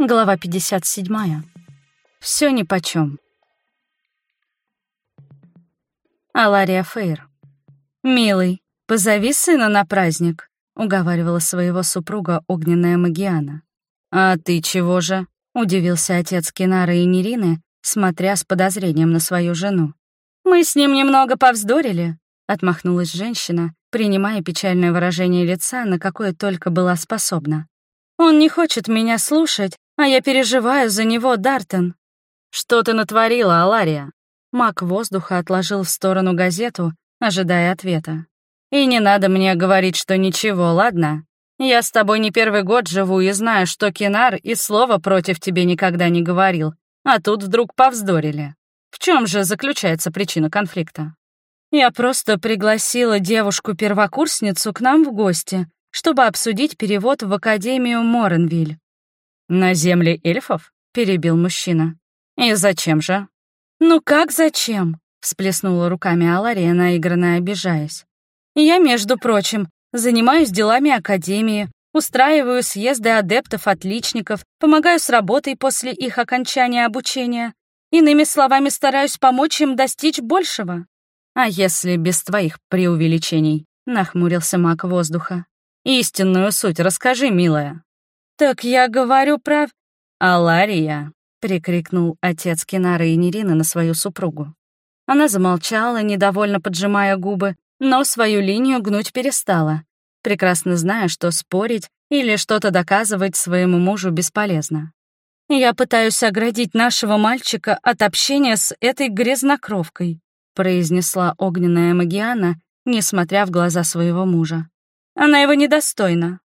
Глава 57. Все нипочем. Алария Фейр. «Милый, позови сына на праздник», — уговаривала своего супруга огненная Магиана. «А ты чего же?» — удивился отец Кинара и Нерины, смотря с подозрением на свою жену. «Мы с ним немного повздорили», — отмахнулась женщина, принимая печальное выражение лица, на какое только была способна. «Он не хочет меня слушать а я переживаю за него, Дартон. Что ты натворила, Алария? Маг воздуха отложил в сторону газету, ожидая ответа. И не надо мне говорить, что ничего, ладно? Я с тобой не первый год живу и знаю, что Кинар и слова против тебе никогда не говорил, а тут вдруг повздорили. В чем же заключается причина конфликта? Я просто пригласила девушку-первокурсницу к нам в гости, чтобы обсудить перевод в Академию Моренвиль. «На земле эльфов?» — перебил мужчина. «И зачем же?» «Ну как зачем?» — всплеснула руками Алария, наигранно обижаясь. «Я, между прочим, занимаюсь делами Академии, устраиваю съезды адептов-отличников, помогаю с работой после их окончания обучения. Иными словами, стараюсь помочь им достичь большего». «А если без твоих преувеличений?» — нахмурился маг воздуха. «Истинную суть расскажи, милая». «Так я говорю прав...» «Алария!» — прикрикнул отец Кинары и Нерины на свою супругу. Она замолчала, недовольно поджимая губы, но свою линию гнуть перестала, прекрасно зная, что спорить или что-то доказывать своему мужу бесполезно. «Я пытаюсь оградить нашего мальчика от общения с этой грязнокровкой», произнесла огненная Магиана, несмотря в глаза своего мужа. «Она его недостойна.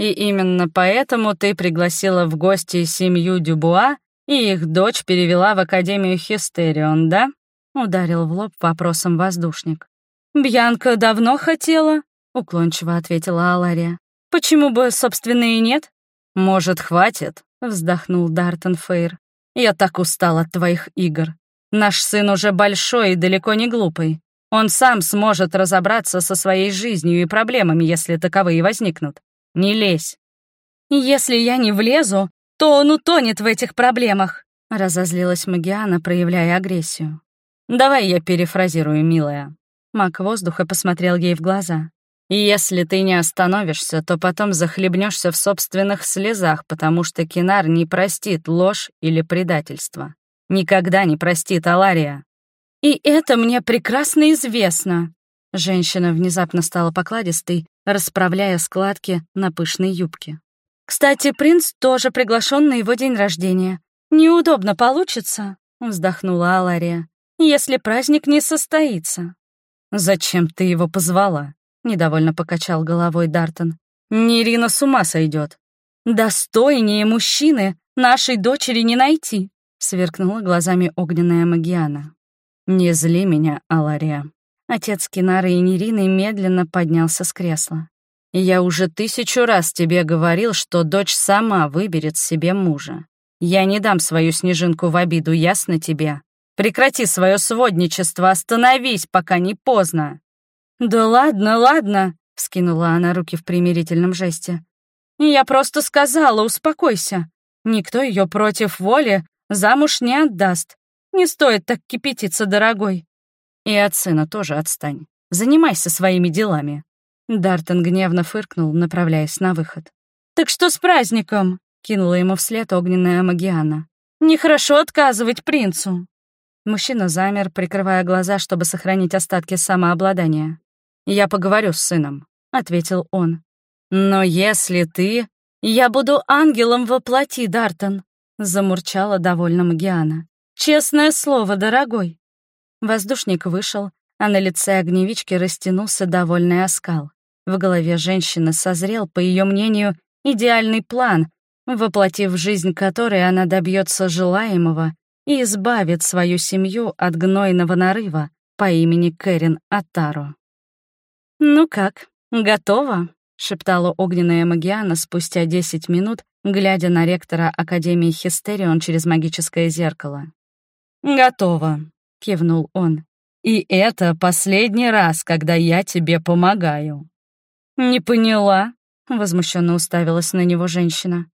И именно поэтому ты пригласила в гости семью Дюбуа и их дочь перевела в Академию Хистерион, да?» — ударил в лоб вопросом воздушник. «Бьянка давно хотела», — уклончиво ответила Алария. «Почему бы, собственно, и нет?» «Может, хватит?» — вздохнул Дартон Фейр. «Я так устал от твоих игр. Наш сын уже большой и далеко не глупый. Он сам сможет разобраться со своей жизнью и проблемами, если таковые возникнут. Не лезь. Если я не влезу, то он утонет в этих проблемах, разозлилась Магиана, проявляя агрессию. Давай я перефразирую, милая. Маг воздуха посмотрел ей в глаза. «Если ты не остановишься, то потом захлебнешься в собственных слезах, потому что Кинар не простит ложь или предательство. Никогда не простит Алария». «И это мне прекрасно известно». Женщина внезапно стала покладистой расправляя складки на пышной юбке. «Кстати, принц тоже приглашен на его день рождения. Неудобно получится», — вздохнула Алария, «если праздник не состоится». «Зачем ты его позвала?» — недовольно покачал головой Дартон. «Нерина с ума сойдет. «Достойнее мужчины нашей дочери не найти», — сверкнула глазами огненная Магиана. «Не зли меня, Алария», Отец Кинары и Нерины медленно поднялся с кресла. «Я уже тысячу раз тебе говорил, что дочь сама выберет себе мужа. Я не дам свою снежинку в обиду, ясно тебе? Прекрати свое сводничество, остановись, пока не поздно!» «Да ладно, ладно!» — вскинула она руки в примирительном жесте. «Я просто сказала, успокойся. Никто ее против воли замуж не отдаст. Не стоит так кипятиться, дорогой. И от сына тоже отстань. Занимайся своими делами». Дартон гневно фыркнул, направляясь на выход. «Так что с праздником?» — кинула ему вслед огненная Магиана. «Нехорошо отказывать принцу». Мужчина замер, прикрывая глаза, чтобы сохранить остатки самообладания. «Я поговорю с сыном», — ответил он. «Но если ты...» «Я буду ангелом во плоти, Дартон», — замурчала довольно Магиана. «Честное слово, дорогой». Воздушник вышел, а на лице огневички растянулся довольный оскал. В голове женщины созрел, по ее мнению, идеальный план, воплотив в жизнь которой она добьется желаемого и избавит свою семью от гнойного нарыва по имени Кэрин Атаро. «Ну как, готово?» — шептала огненная Магиана спустя десять минут, глядя на ректора Академии Хистерион через магическое зеркало. «Готово», — кивнул он. «И это последний раз, когда я тебе помогаю». «Не поняла», — возмущенно уставилась на него женщина.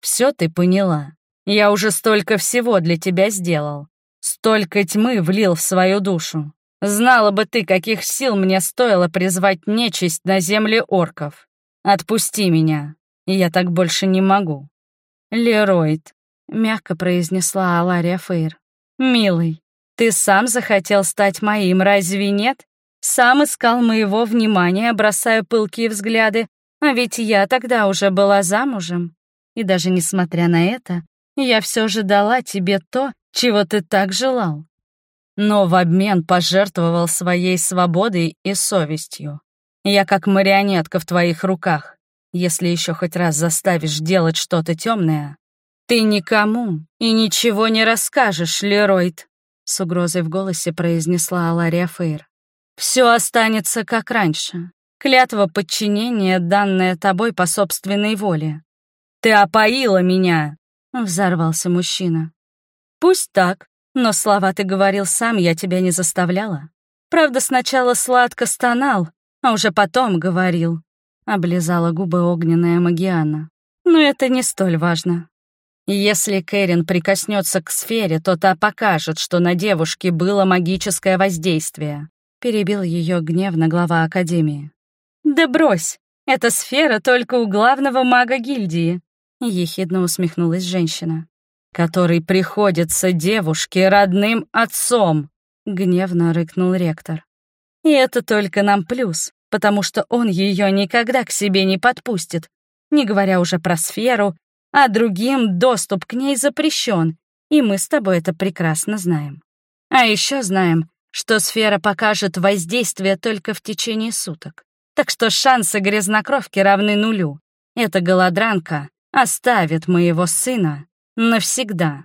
«Все ты поняла. Я уже столько всего для тебя сделал. Столько тьмы влил в свою душу. Знала бы ты, каких сил мне стоило призвать нечисть на земле орков. Отпусти меня, я так больше не могу. Леройд, мягко произнесла Алария Фейр. Милый, ты сам захотел стать моим, разве нет? Сам искал моего внимания, бросая пылкие взгляды, а ведь я тогда уже была замужем. И даже несмотря на это, я все же дала тебе то, чего ты так желал. Но в обмен пожертвовал своей свободой и совестью. Я как марионетка в твоих руках. Если еще хоть раз заставишь делать что-то темное, ты никому и ничего не расскажешь, Леройд, с угрозой в голосе произнесла Алария Фейр. Все останется как раньше. Клятва подчинения, данная тобой по собственной воле. Ты опоила меня, взорвался мужчина. Пусть так, но слова ты говорил сам, я тебя не заставляла. Правда, сначала сладко стонал, а уже потом говорил. Облизала губы огненная Магиана. Но это не столь важно. Если Кэрин прикоснется к сфере, то та покажет, что на девушке было магическое воздействие. Перебил ее гневно глава Академии. «Да брось! Эта сфера только у главного мага гильдии!» Ехидно усмехнулась женщина который приходится девушке родным отцом», — гневно рыкнул ректор. «И это только нам плюс, потому что он ее никогда к себе не подпустит, не говоря уже про сферу, а другим доступ к ней запрещен, и мы с тобой это прекрасно знаем. А еще знаем, что сфера покажет воздействие только в течение суток. Так что шансы грязнокровки равны нулю. Эта голодранка оставит моего сына навсегда.